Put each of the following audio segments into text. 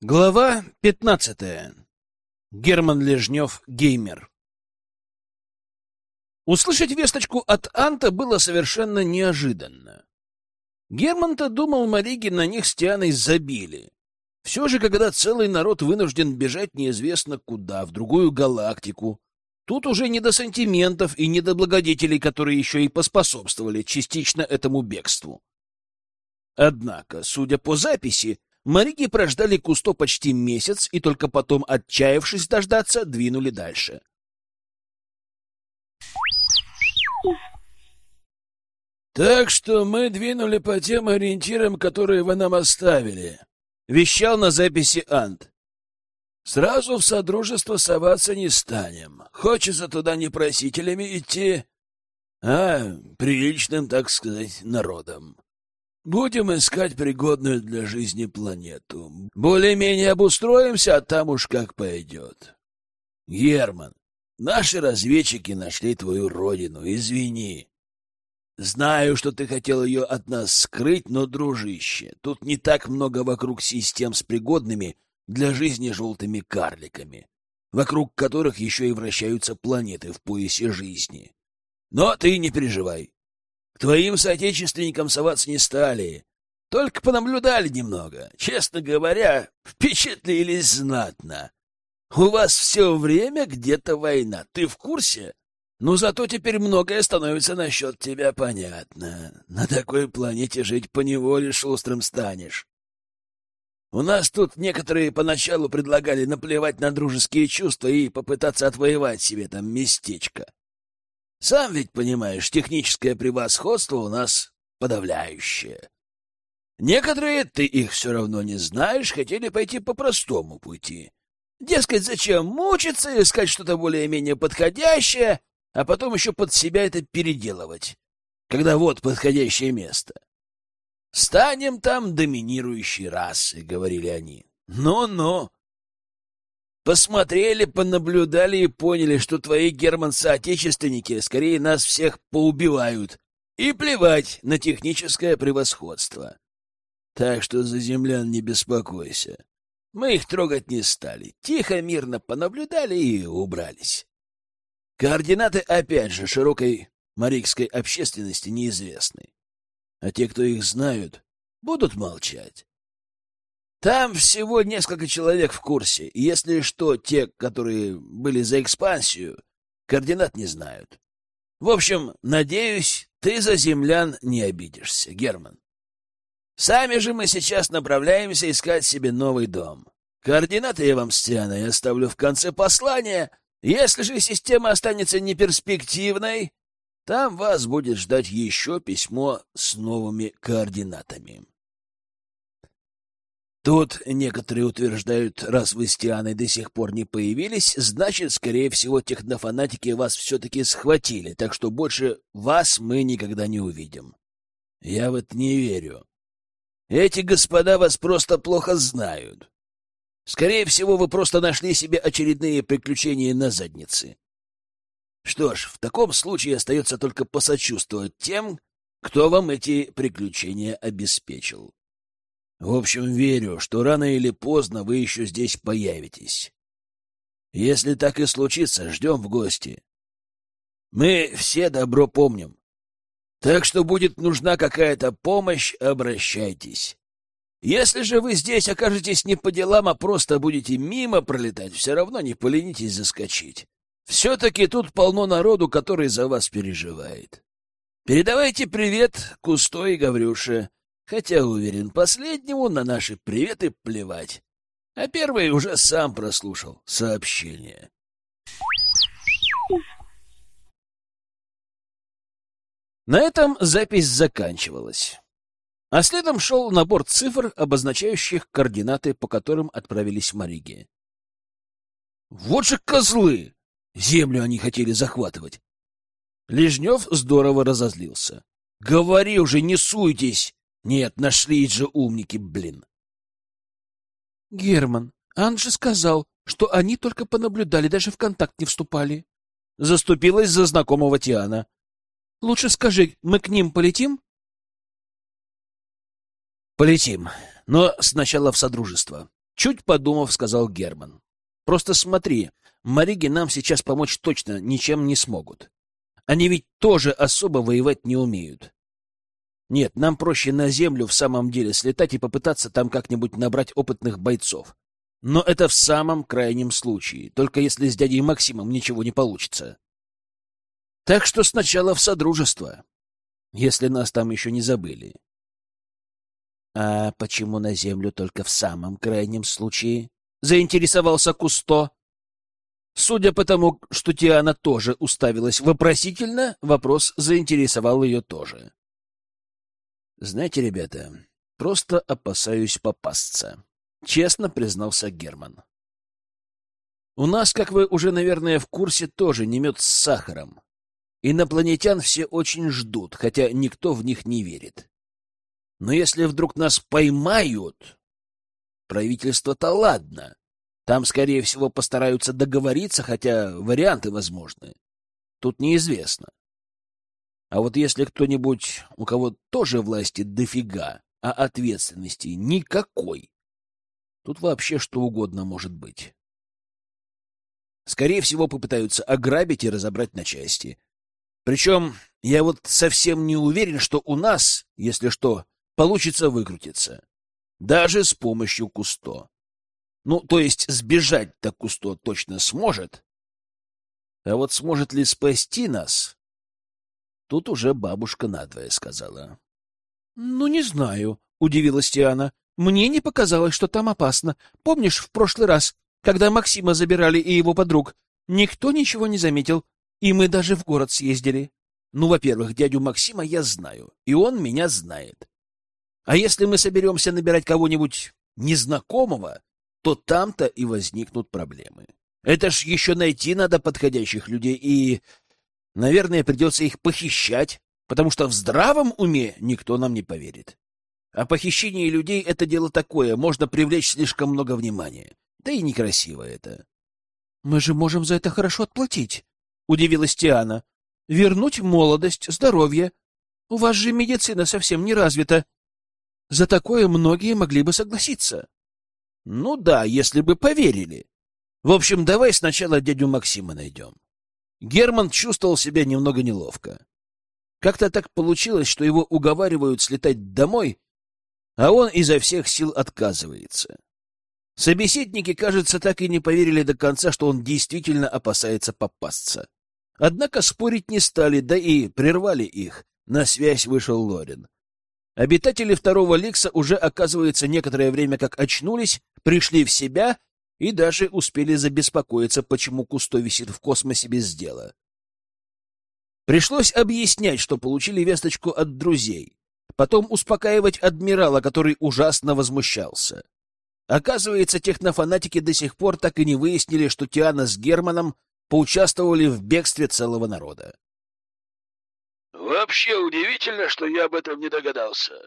Глава пятнадцатая. Герман Лежнев, геймер. Услышать весточку от Анта было совершенно неожиданно. Герман-то думал, Мариги на них с Тианой забили. Все же, когда целый народ вынужден бежать неизвестно куда, в другую галактику, тут уже не до сантиментов и не до благодетелей, которые еще и поспособствовали частично этому бегству. Однако, судя по записи, Мариги прождали Кусто почти месяц и только потом, отчаявшись дождаться, двинули дальше. Так что мы двинули по тем ориентирам, которые вы нам оставили, — вещал на записи Ант. Сразу в Содружество соваться не станем. Хочется туда не просителями идти, а приличным, так сказать, народом. Будем искать пригодную для жизни планету. Более-менее обустроимся, а там уж как пойдет. Герман, наши разведчики нашли твою родину, извини. Знаю, что ты хотел ее от нас скрыть, но, дружище, тут не так много вокруг систем с пригодными для жизни желтыми карликами, вокруг которых еще и вращаются планеты в поясе жизни. Но ты не переживай. Твоим соотечественникам соваться не стали, только понаблюдали немного. Честно говоря, впечатлились знатно. У вас все время где-то война. Ты в курсе? Но зато теперь многое становится насчет тебя понятно. На такой планете жить поневоле шустрым станешь. У нас тут некоторые поначалу предлагали наплевать на дружеские чувства и попытаться отвоевать себе там местечко. Сам ведь понимаешь, техническое превосходство у нас подавляющее. Некоторые, ты их все равно не знаешь, хотели пойти по простому пути. Дескать, зачем мучиться, искать что-то более-менее подходящее, а потом еще под себя это переделывать, когда вот подходящее место. «Станем там доминирующей расой», — говорили они. «Ну-ну». Посмотрели, понаблюдали и поняли, что твои герман-соотечественники скорее нас всех поубивают. И плевать на техническое превосходство. Так что за землян не беспокойся. Мы их трогать не стали. Тихо, мирно понаблюдали и убрались. Координаты, опять же, широкой марикской общественности неизвестны. А те, кто их знают, будут молчать. Там всего несколько человек в курсе, если что, те, которые были за экспансию, координат не знают. В общем, надеюсь, ты за землян не обидишься, Герман. Сами же мы сейчас направляемся искать себе новый дом. Координаты я вам с Тианой оставлю в конце послания, если же система останется неперспективной, там вас будет ждать еще письмо с новыми координатами. Тут некоторые утверждают, раз вы с Тианой до сих пор не появились, значит, скорее всего, технофанатики вас все-таки схватили, так что больше вас мы никогда не увидим. Я в это не верю. Эти господа вас просто плохо знают. Скорее всего, вы просто нашли себе очередные приключения на заднице. Что ж, в таком случае остается только посочувствовать тем, кто вам эти приключения обеспечил. В общем, верю, что рано или поздно вы еще здесь появитесь. Если так и случится, ждем в гости. Мы все добро помним. Так что будет нужна какая-то помощь, обращайтесь. Если же вы здесь окажетесь не по делам, а просто будете мимо пролетать, все равно не поленитесь заскочить. Все-таки тут полно народу, который за вас переживает. Передавайте привет Кусто и Гаврюше, хотя, уверен, последнему на наши приветы плевать. А первый уже сам прослушал сообщение. На этом запись заканчивалась. А следом шел набор цифр, обозначающих координаты, по которым отправились Мариги. Вот же козлы! Землю они хотели захватывать. Лежнев здорово разозлился. — Говори уже, не суйтесь! Нет, нашли же умники, блин! — Герман, Анжи сказал, что они только понаблюдали, даже в контакт не вступали. Заступилась за знакомого Тиана. — Лучше скажи, мы к ним полетим? Полетим, но сначала в Содружество. Чуть подумав, сказал Герман. Просто смотри, Мариги нам сейчас помочь точно ничем не смогут. Они ведь тоже особо воевать не умеют. Нет, нам проще на землю в самом деле слетать и попытаться там как-нибудь набрать опытных бойцов. Но это в самом крайнем случае, только если с дядей Максимом ничего не получится. Так что сначала в Содружество, если нас там еще не забыли. А почему на землю только в самом крайнем случае? Заинтересовался Кусто. Судя по тому, что Тиана тоже уставилась вопросительно, вопрос заинтересовал ее тоже. Знаете, ребята, просто опасаюсь попасться, честно признался Герман. У нас, как вы уже, наверное, в курсе, тоже не мед с сахаром. Инопланетян все очень ждут, хотя никто в них не верит. Но если вдруг нас поймают, правительство-то ладно. Там, скорее всего, постараются договориться, хотя варианты возможны. Тут неизвестно. А вот если кто-нибудь, у кого тоже власти дофига, а ответственности никакой, тут вообще что угодно может быть. Скорее всего, попытаются ограбить и разобрать на части. Причем я вот совсем не уверен, что у нас, если что, получится выкрутиться. Даже с помощью Кусто. Ну, то есть сбежать-то Кусто точно сможет. А вот сможет ли спасти нас, Тут уже бабушка надвое сказала. — Ну, не знаю, — удивилась Тиана. — Мне не показалось, что там опасно. Помнишь, в прошлый раз, когда Максима забирали и его подруг, никто ничего не заметил, и мы даже в город съездили. Ну, во-первых, дядю Максима я знаю, и он меня знает. А если мы соберемся набирать кого-нибудь незнакомого, то там-то и возникнут проблемы. Это ж еще найти надо подходящих людей, и Наверное, придется их похищать, потому что в здравом уме никто нам не поверит. А похищение людей — это дело такое, можно привлечь слишком много внимания. Да и некрасиво это. — Мы же можем за это хорошо отплатить, — удивилась Тиана. — Вернуть молодость, здоровье. У вас же медицина совсем не развита. За такое многие могли бы согласиться. — Ну да, если бы поверили. В общем, давай сначала дядю Максима найдем. Герман чувствовал себя немного неловко. Как-то так получилось, что его уговаривают слетать домой, а он изо всех сил отказывается. Собеседники, кажется, так и не поверили до конца, что он действительно опасается попасться. Однако спорить не стали, да и прервали их. На связь вышел Лорин. Обитатели второго Ликса уже, оказывается, некоторое время как очнулись, пришли в себя и даже успели забеспокоиться, почему Кусто висит в космосе без дела. Пришлось объяснять, что получили весточку от друзей, потом успокаивать адмирала, который ужасно возмущался. Оказывается, технофанатики до сих пор так и не выяснили, что Тиана с Германом поучаствовали в бегстве целого народа. «Вообще удивительно, что я об этом не догадался»,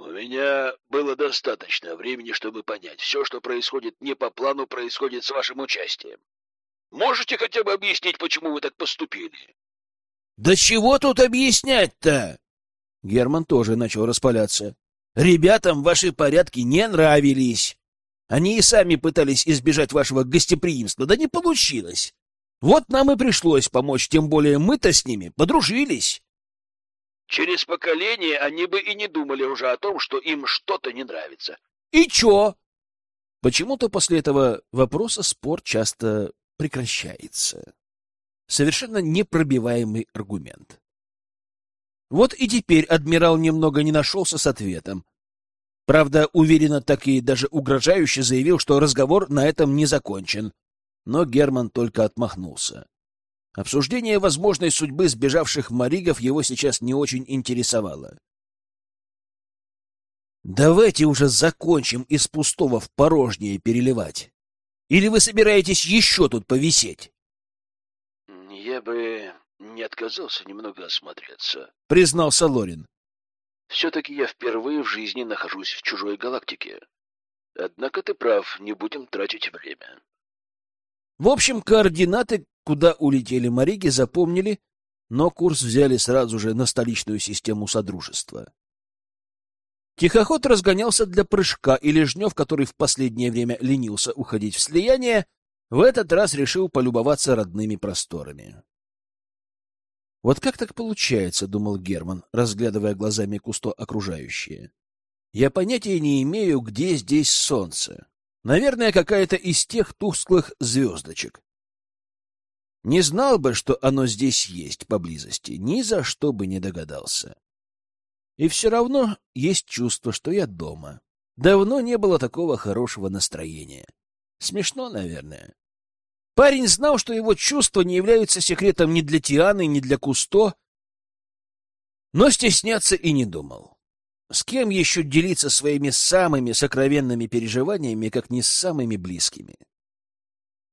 у меня было достаточно времени, чтобы понять, все, что происходит не по плану, происходит с вашим участием. Можете хотя бы объяснить, почему вы так поступили? Да чего тут объяснять-то? Герман тоже начал распаляться. Ребятам ваши порядки не нравились. Они и сами пытались избежать вашего гостеприимства, да не получилось. Вот нам и пришлось помочь, тем более мы-то с ними подружились. Через поколение они бы и не думали уже о том, что им что-то не нравится. И чё? Почему-то после этого вопроса спор часто прекращается. Совершенно непробиваемый аргумент. Вот и теперь адмирал немного не нашелся с ответом. Правда, уверенно так и даже угрожающе заявил, что разговор на этом не закончен. Но Герман только отмахнулся. Обсуждение возможной судьбы сбежавших моригов его сейчас не очень интересовало. «Давайте уже закончим из пустого в порожнее переливать. Или вы собираетесь еще тут повисеть?» «Я бы не отказался немного осмотреться», — признался Лорин. «Все-таки я впервые в жизни нахожусь в чужой галактике. Однако ты прав, не будем тратить время». В общем, координаты Куда улетели моряки, запомнили, но курс взяли сразу же на столичную систему Содружества. Тихоход разгонялся для прыжка, и Лежнев, который в последнее время ленился уходить в слияние, в этот раз решил полюбоваться родными просторами. «Вот как так получается?» — думал Герман, разглядывая глазами Кусто окружающее. «Я понятия не имею, где здесь солнце. Наверное, какая-то из тех тусклых звездочек. Не знал бы, что оно здесь есть поблизости, ни за что бы не догадался. И все равно есть чувство, что я дома. Давно не было такого хорошего настроения. Смешно, наверное. Парень знал, что его чувства не являются секретом ни для Тианы, ни для Кусто, но стесняться и не думал. С кем еще делиться своими самыми сокровенными переживаниями, как не с самыми близкими?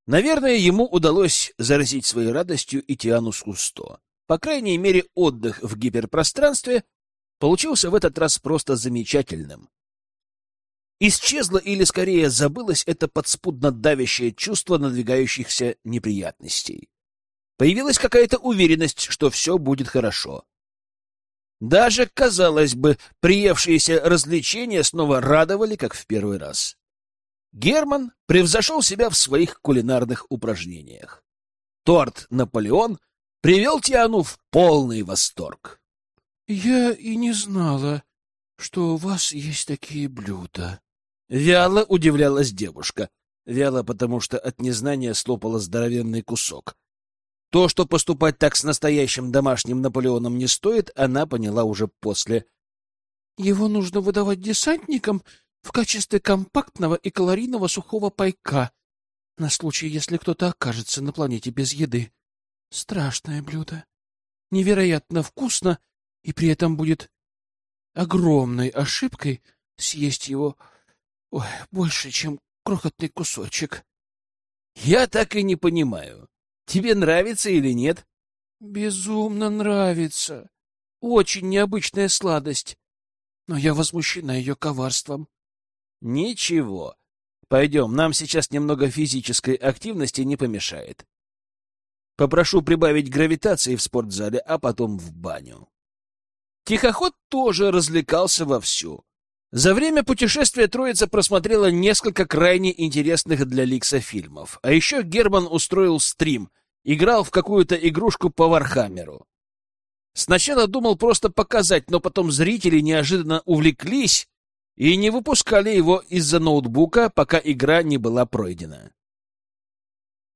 Наверное, ему удалось заразить своей радостью и Тиану с Кусто. По крайней мере, отдых в гиперпространстве получился в этот раз просто замечательным. Исчезло или, скорее, забылось это подспудно давящее чувство надвигающихся неприятностей. Появилась какая-то уверенность, что все будет хорошо. Даже, казалось бы, приевшиеся развлечения снова радовали, как в первый раз. Герман превзошел себя в своих кулинарных упражнениях. Торт «Наполеон» привел Тиану в полный восторг. — Я и не знала, что у вас есть такие блюда. Вяло удивлялась девушка. Вяло, потому что от незнания слопала здоровенный кусок. То, что поступать так с настоящим домашним Наполеоном не стоит, она поняла уже после. Его нужно выдавать десантникам в качестве компактного и калорийного сухого пайка на случай, если кто-то окажется на планете без еды. Страшное блюдо. Невероятно вкусно, и при этом будет огромной ошибкой съесть его ой, больше, чем крохотный кусочек. Я так и не понимаю, Тебе нравится или нет? Безумно нравится. Очень необычная сладость. Но я возмущена ее коварством. Ничего. Пойдем, нам сейчас немного физической активности не помешает. Попрошу прибавить гравитации в спортзале, а потом в баню. Тихоход тоже развлекался вовсю. За время путешествия троица просмотрела несколько крайне интересных для Ликса фильмов. А еще Герман устроил стрим, играл в какую-то игрушку по Вархаммеру. Сначала думал просто показать, но потом зрители неожиданно увлеклись и не выпускали его из-за ноутбука, пока игра не была пройдена.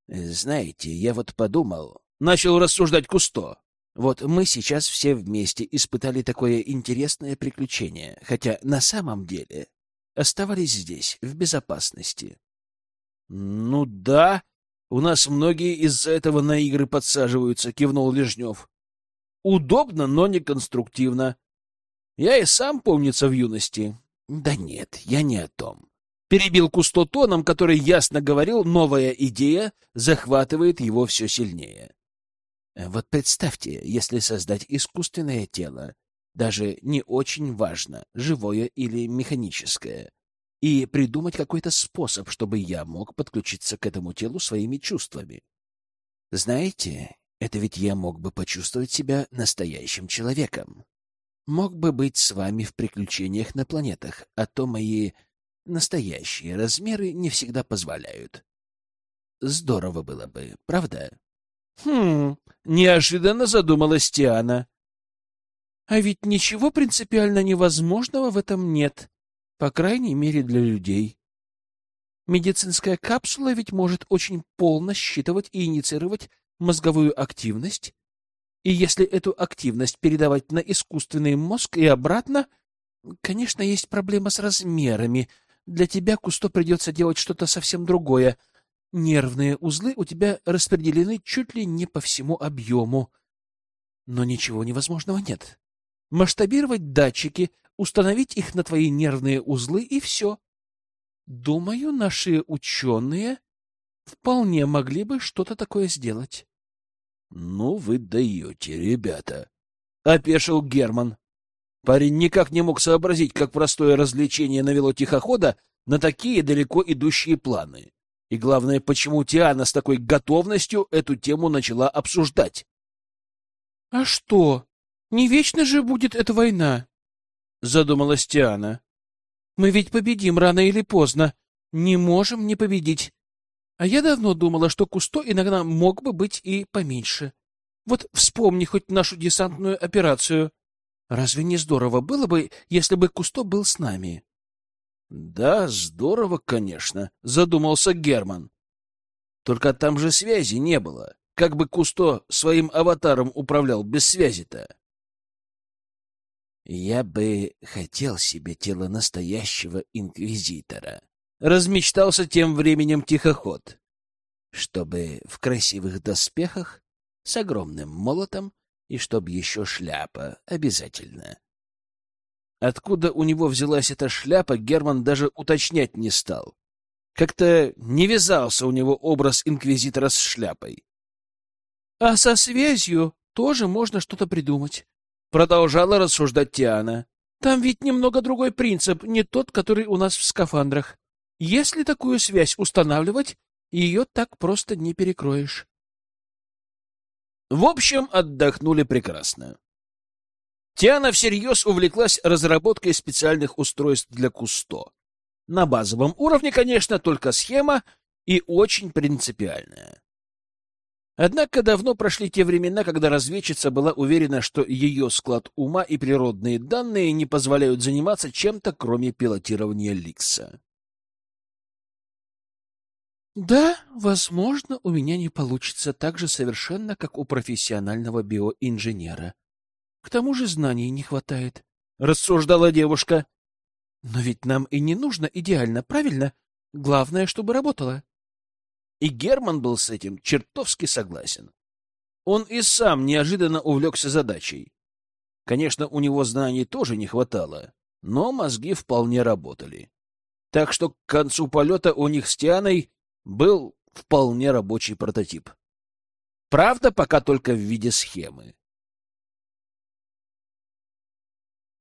«Знаете, я вот подумал...» — начал рассуждать Кусто. Вот мы сейчас все вместе испытали такое интересное приключение, хотя на самом деле оставались здесь, в безопасности. — Ну да, у нас многие из-за этого на игры подсаживаются, — кивнул Лежнев. — Удобно, но не конструктивно. Я и сам, помнится, в юности. — Да нет, я не о том. Перебил Кусто тоном, который ясно говорил, новая идея захватывает его все сильнее. Вот представьте, если создать искусственное тело, даже не очень важно, живое или механическое, и придумать какой-то способ, чтобы я мог подключиться к этому телу своими чувствами. Знаете, это ведь я мог бы почувствовать себя настоящим человеком. Мог бы быть с вами в приключениях на планетах, а то мои настоящие размеры не всегда позволяют. Здорово было бы, правда? Хм, неожиданно задумалась Тиана. А ведь ничего принципиально невозможного в этом нет, по крайней мере для людей. Медицинская капсула ведь может очень полно считывать и инициировать мозговую активность, и если эту активность передавать на искусственный мозг и обратно, конечно, есть проблема с размерами. Для тебя, Кусто, придется делать что-то совсем другое — Нервные узлы у тебя распределены чуть ли не по всему объему. Но ничего невозможного нет. Масштабировать датчики, установить их на твои нервные узлы и все. Думаю, наши ученые вполне могли бы что-то такое сделать. — Ну вы даете, ребята! — опешил Герман. Парень никак не мог сообразить, как простое развлечение навело тихохода на такие далеко идущие планы. И главное, почему Тиана с такой готовностью эту тему начала обсуждать. — А что? Не вечно же будет эта война. — задумалась Тиана. «Мы ведь победим рано или поздно. Не можем не победить. А я давно думала, что Кусто иногда мог бы быть и поменьше. Вот вспомни хоть нашу десантную операцию. Разве не здорово было бы, если бы Кусто был с нами?» «Да, здорово, конечно», — задумался Герман. «Только там же связи не было. Как бы Кусто своим аватаром управлял без связи-то?» Я бы хотел себе тело настоящего инквизитора. Размечтался тем временем тихоход. Чтобы в красивых доспехах, с огромным молотом, и чтобы еще шляпа обязательно. Откуда у него взялась эта шляпа, Герман даже уточнять не стал. Как-то не вязался у него образ инквизитора с шляпой. — А со связью тоже можно что-то придумать. Продолжала рассуждать Тиана. Там ведь немного другой принцип, не тот, который у нас в скафандрах. Если такую связь устанавливать, ее так просто не перекроешь. В общем, отдохнули прекрасно. Тиана всерьез увлеклась разработкой специальных устройств для Кусто. На базовом уровне, конечно, только схема и очень принципиальная. Однако давно прошли те времена, когда разведчица была уверена, что ее склад ума и природные данные не позволяют заниматься чем-то, кроме пилотирования Ликса. Да, возможно, у меня не получится так же совершенно, как у профессионального биоинженера. К тому же знаний не хватает, — рассуждала девушка. Но ведь нам и не нужно идеально, правильно? Главное, чтобы работало. И Герман был с этим чертовски согласен. Он и сам неожиданно увлекся задачей. Конечно, у него знаний тоже не хватало, но мозги вполне работали. Так что к концу полета у них с Тианой был вполне рабочий прототип. Правда, пока только в виде схемы.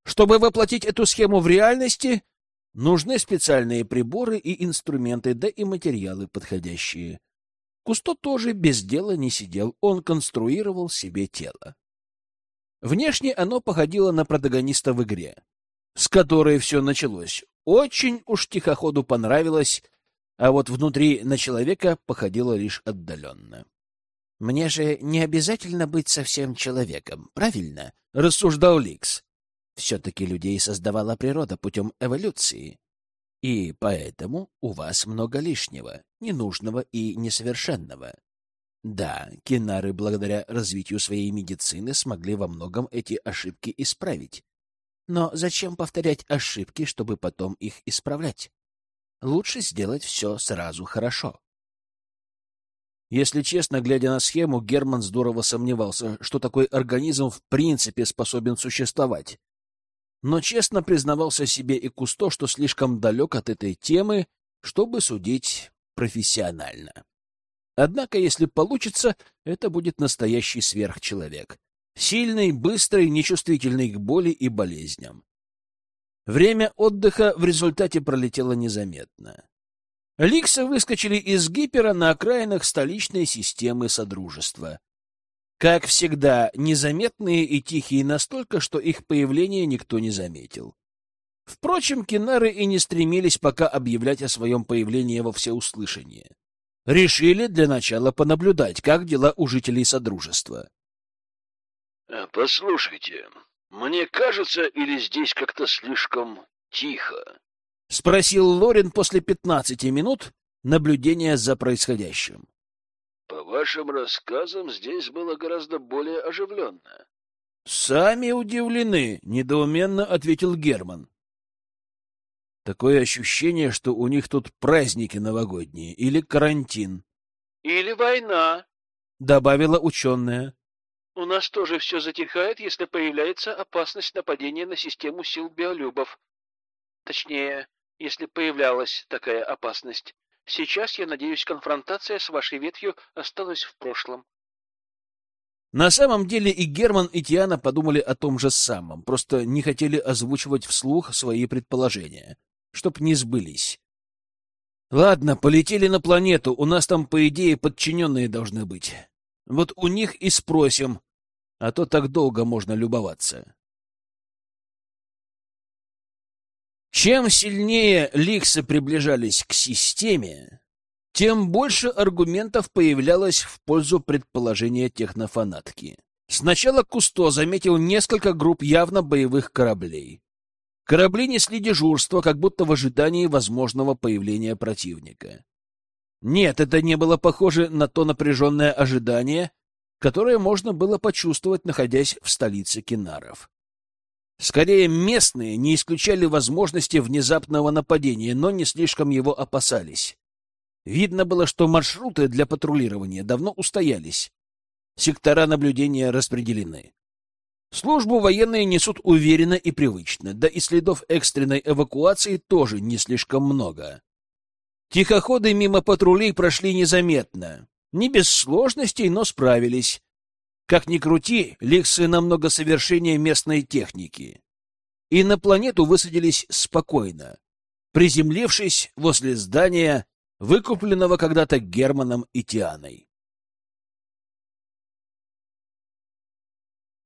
Чтобы воплотить эту схему в реальности, Нужны специальные приборы и инструменты, да и материалы подходящие. Кусто тоже без дела не сидел, он конструировал себе тело. Внешне оно походило на протагониста в игре, с которой все началось. Очень уж тихоходу понравилось, а вот внутри на человека походило лишь отдаленно. «Мне же не обязательно быть совсем человеком, правильно?» — рассуждал Ликс. Все-таки людей создавала природа путем эволюции. И поэтому у вас много лишнего, ненужного и несовершенного. Да, кинары благодаря развитию своей медицины смогли во многом эти ошибки исправить. Но зачем повторять ошибки, чтобы потом их исправлять? Лучше сделать все сразу хорошо. Если честно, глядя на схему, Герман здорово сомневался, что такой организм в принципе способен существовать но честно признавался себе и Кусто, что слишком далек от этой темы, чтобы судить профессионально. Однако, если получится, это будет настоящий сверхчеловек. Сильный, быстрый, нечувствительный к боли и болезням. Время отдыха в результате пролетело незаметно. Ликсы выскочили из гипера на окраинах столичной системы Содружества. Как всегда, незаметные и тихие настолько, что их появление никто не заметил. Впрочем, кинары и не стремились пока объявлять о своем появлении во всеуслышание. Решили для начала понаблюдать, как дела у жителей Содружества. «Э, — Послушайте, мне кажется, или здесь как-то слишком тихо? — спросил Лорин после пятнадцати минут наблюдения за происходящим. По вашим рассказам, здесь было гораздо более оживленно. — Сами удивлены, — недоуменно ответил Герман. Такое ощущение, что у них тут праздники новогодние или карантин. — Или война, — добавила ученая. — У нас тоже все затихает, если появляется опасность нападения на систему сил биолюбов. Точнее, если появлялась такая опасность. Сейчас, я надеюсь, конфронтация с вашей ветвью осталась в прошлом. На самом деле и Герман, и Тиана подумали о том же самом, просто не хотели озвучивать вслух свои предположения, чтоб не сбылись. Ладно, полетели на планету, у нас там, по идее, подчиненные должны быть. Вот у них и спросим, а то так долго можно любоваться. Чем сильнее ликсы приближались к системе, тем больше аргументов появлялось в пользу предположения технофанатки. Сначала Кусто заметил несколько групп явно боевых кораблей. Корабли несли дежурство, как будто в ожидании возможного появления противника. Нет, это не было похоже на то напряженное ожидание, которое можно было почувствовать, находясь в столице Кинаров. Скорее, местные не исключали возможности внезапного нападения, но не слишком его опасались. Видно было, что маршруты для патрулирования давно устоялись. Сектора наблюдения распределены. Службу военные несут уверенно и привычно, да и следов экстренной эвакуации тоже не слишком много. Тихоходы мимо патрулей прошли незаметно. Не без сложностей, но справились. Как ни крути, ликсы намного совершеннее местной техники. И на планету высадились спокойно, приземлившись возле здания, выкупленного когда-то Германом и Тианой.